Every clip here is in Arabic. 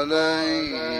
عليه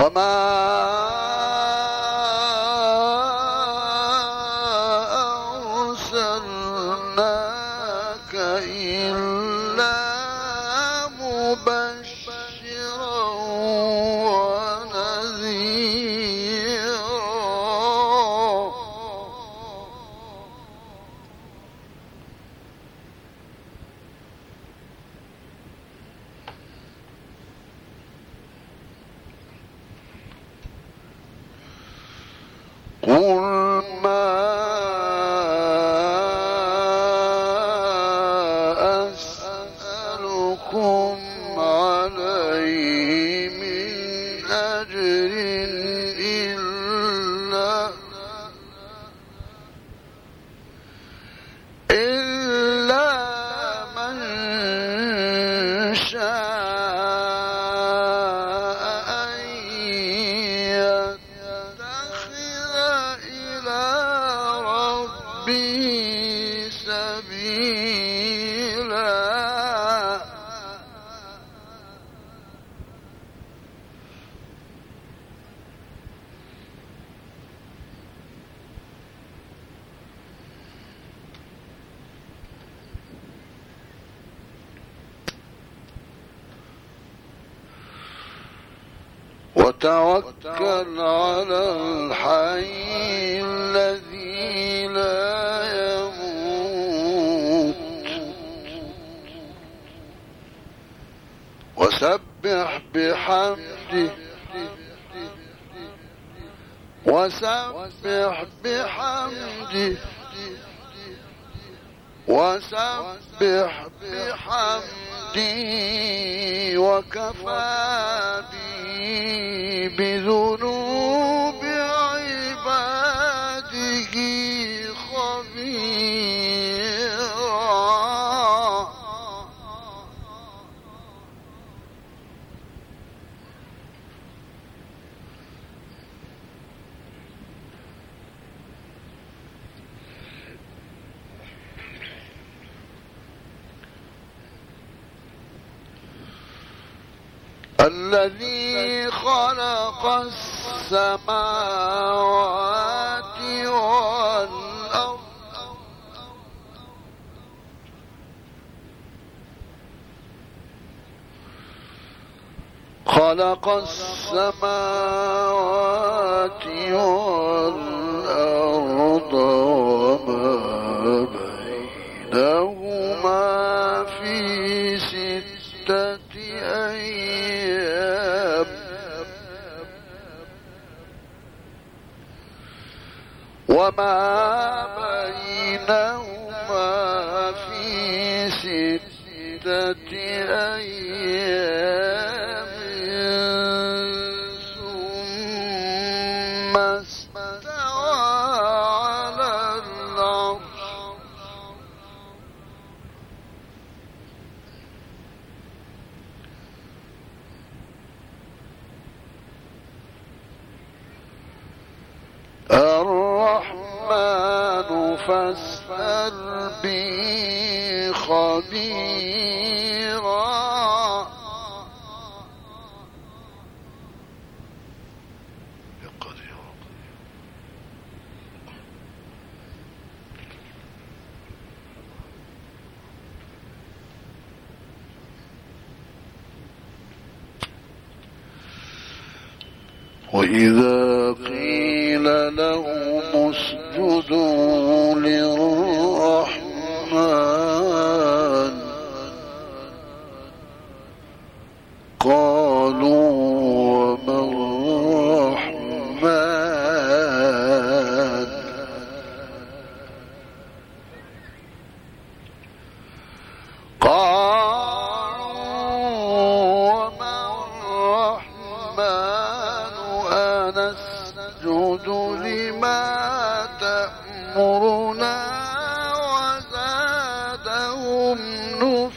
وما قل ما وتوكل على الحي الذي لا يموت. وسبح بحمده. وسبح بحمده. وسبح بحمده. وكفى به. بذنوب الذي خلق السماوات والأرض. خلق السماوات والأرض الرحمن فاسأل بي خبيرا. وإذا قيل لهم اسجدوا.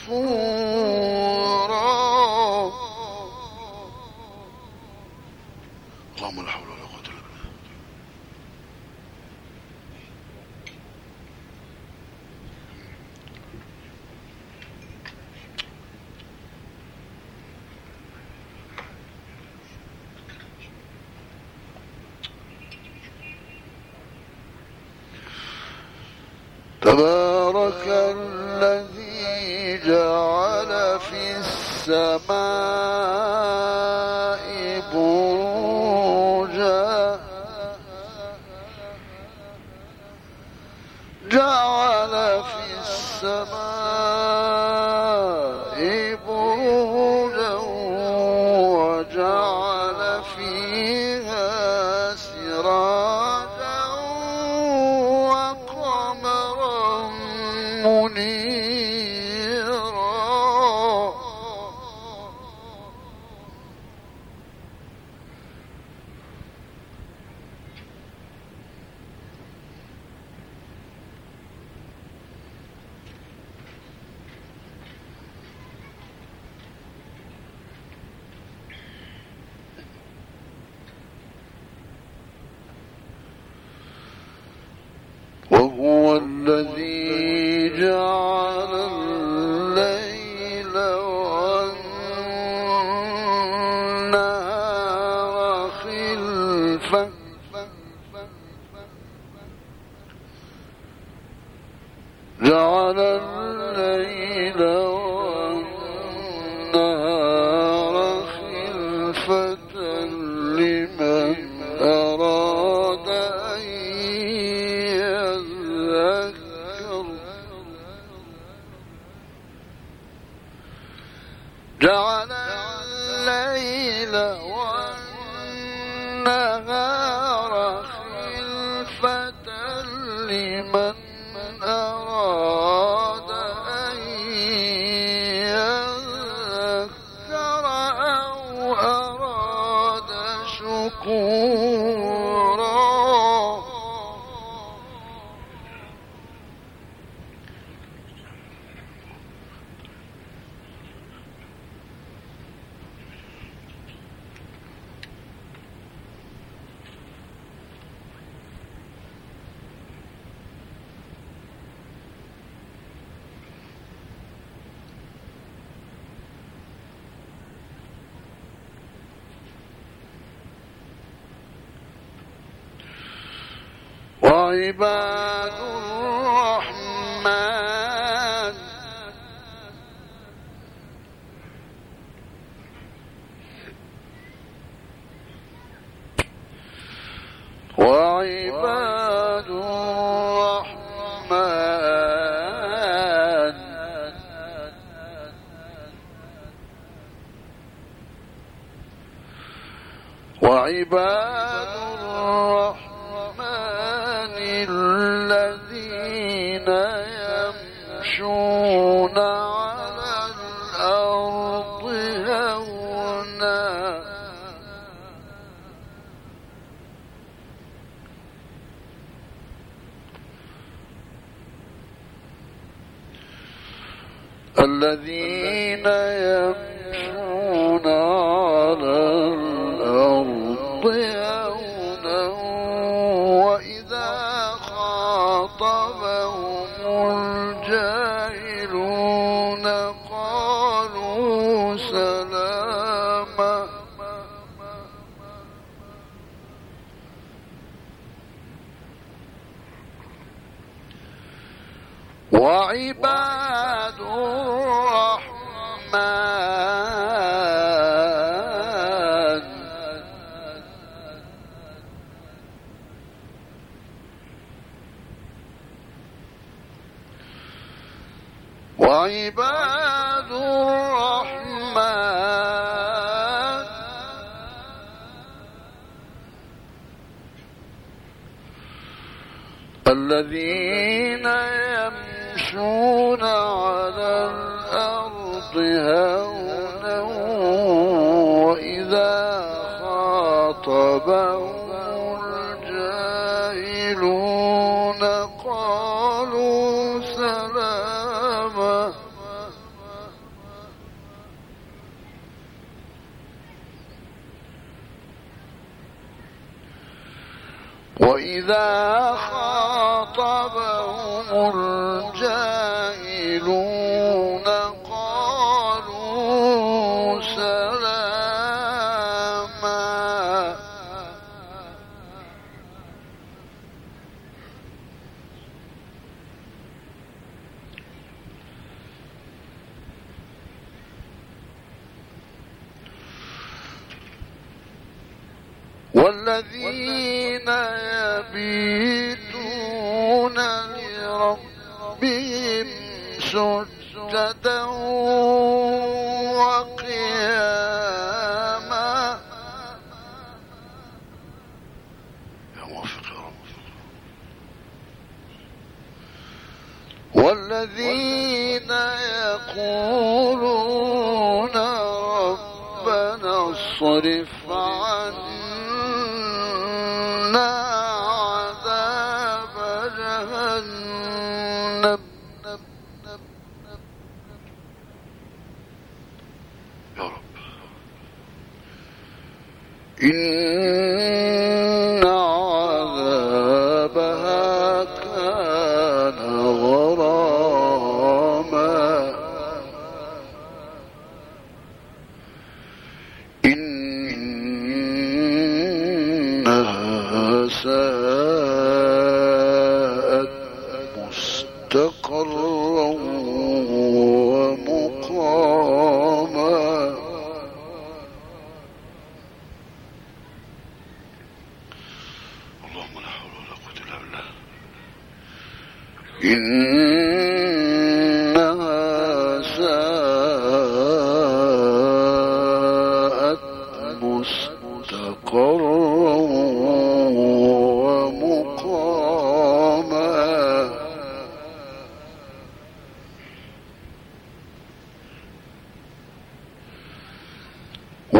يخفون وهو الذي Oh. عباد الرحمن. وعباد الذين يمشون على الأرض هونا وإذا خاطبهم الجاهلون قالوا سلاما وعباد الذين يمشون على الأرض هونا وإذا خاطبهم الجاهلون والذين يبيتون لربهم سجدا وقياما. يا موفق يا رب. والذين يقولون ربنا اصرف إن عذابها كان غراما. إنها ساءت.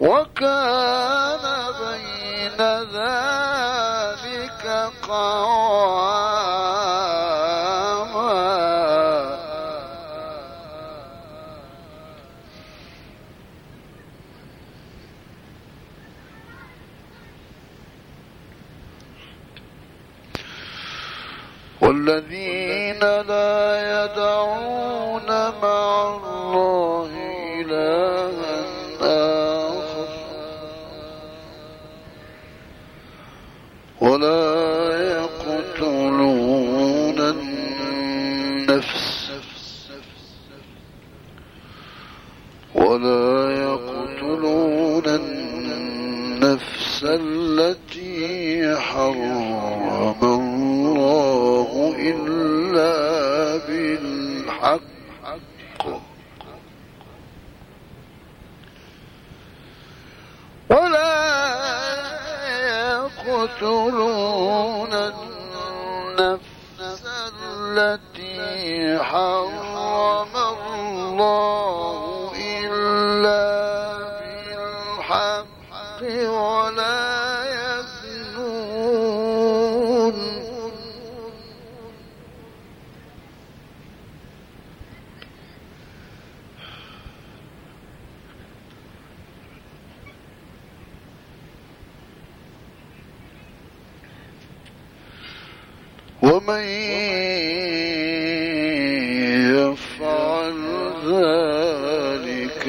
وكان بين ذلك قواما ولا التي حرم الله.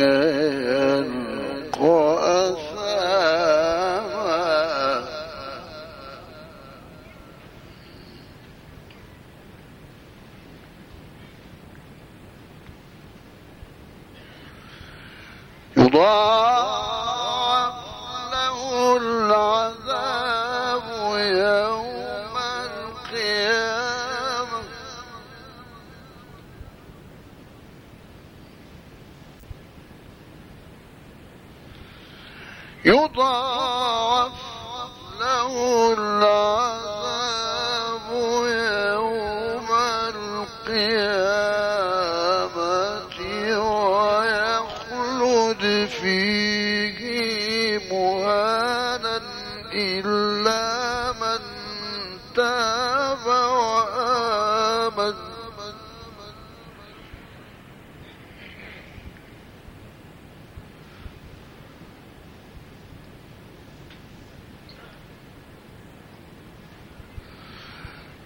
الحق أثر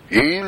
He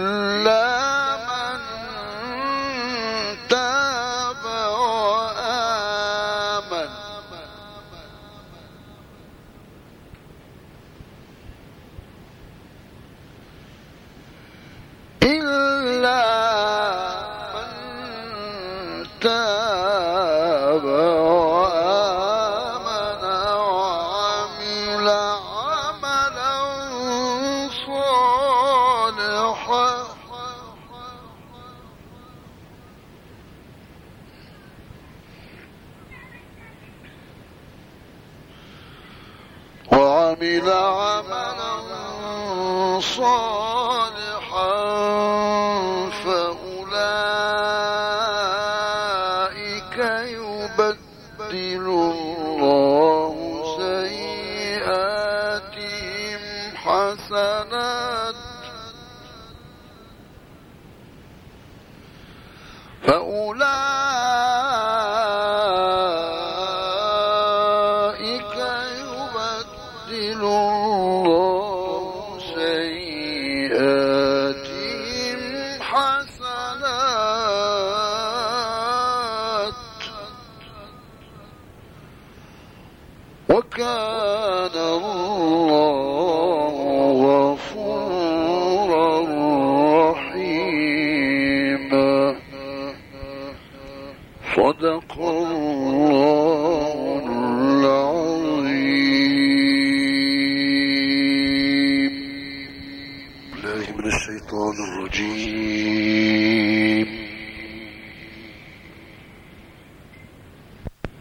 عمل عملا صالحا. الحسنات وكان